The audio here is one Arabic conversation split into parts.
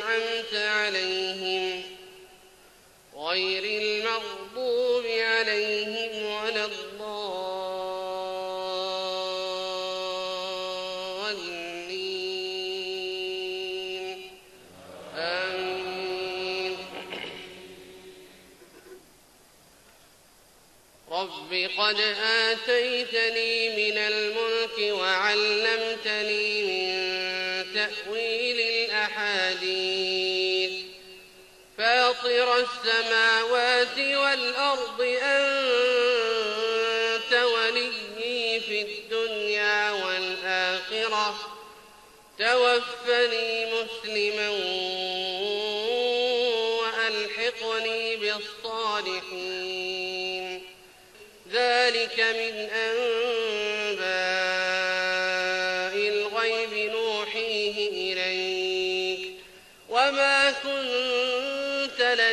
أنعمت عليهم غير المغضوب عليهم ولا الضالين. آمين. رب قد آتيتني من الملك وعلمتني فاطر السماوات والأرض أنت وليي في الدنيا والآخرة. توفني مسلما وألحقني بالصالحين. ذلك من أنباء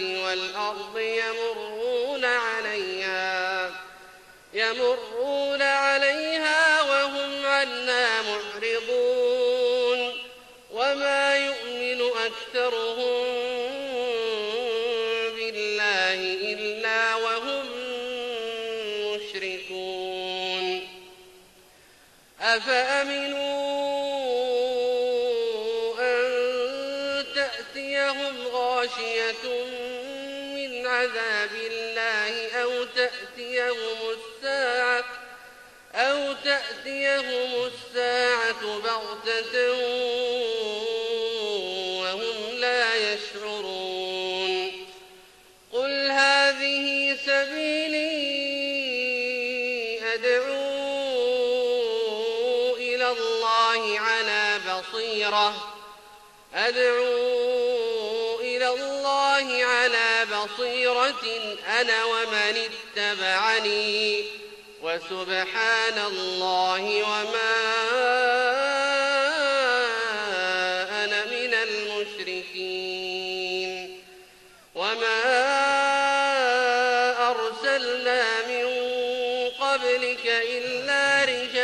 السماوات والأرض يمرون عليها يمرون عليها وهم عنا معرضون. وما يؤمن أكثرهم بالله إلا وهم مشركون. أفأمنوا غاشية من عذاب الله أو تأتيهم الساعة أو تأتيهم الساعة بغتة وهم لا يشعرون قل هذه سبيلي أدعو إلى الله على بصيرة أدعو بصيرة أنا ومن اتبعني وسبحان الله وما أنا من المشركين وما أرسلنا من قبلك إلا رجالا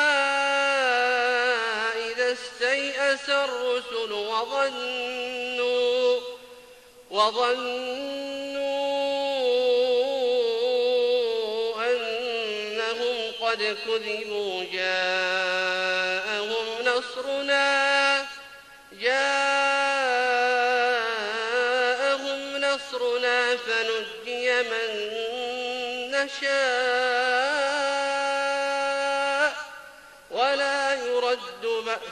استيأس الرسل وظنوا وظنوا أنهم قد كذبوا. جاءهم نصرنا. جاءهم نصرنا فنجي من نشاء.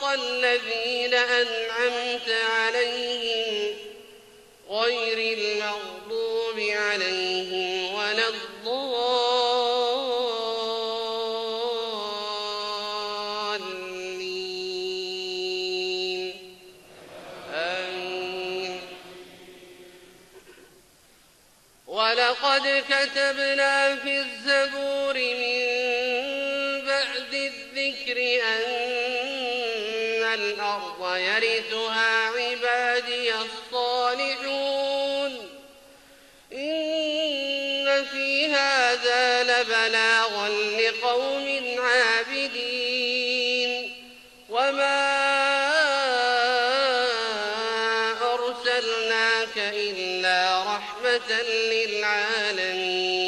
صراط الذين أنعمت عليهم غير المغضوب عليهم ولا الضالين. آمين. ولقد كتبنا في الزبور من بعد الذكر أن الأرض يرثها عبادي الصالحون. إن في هذا لبلاغا لقوم عابدين. وما أرسلناك إلا رحمة للعالمين.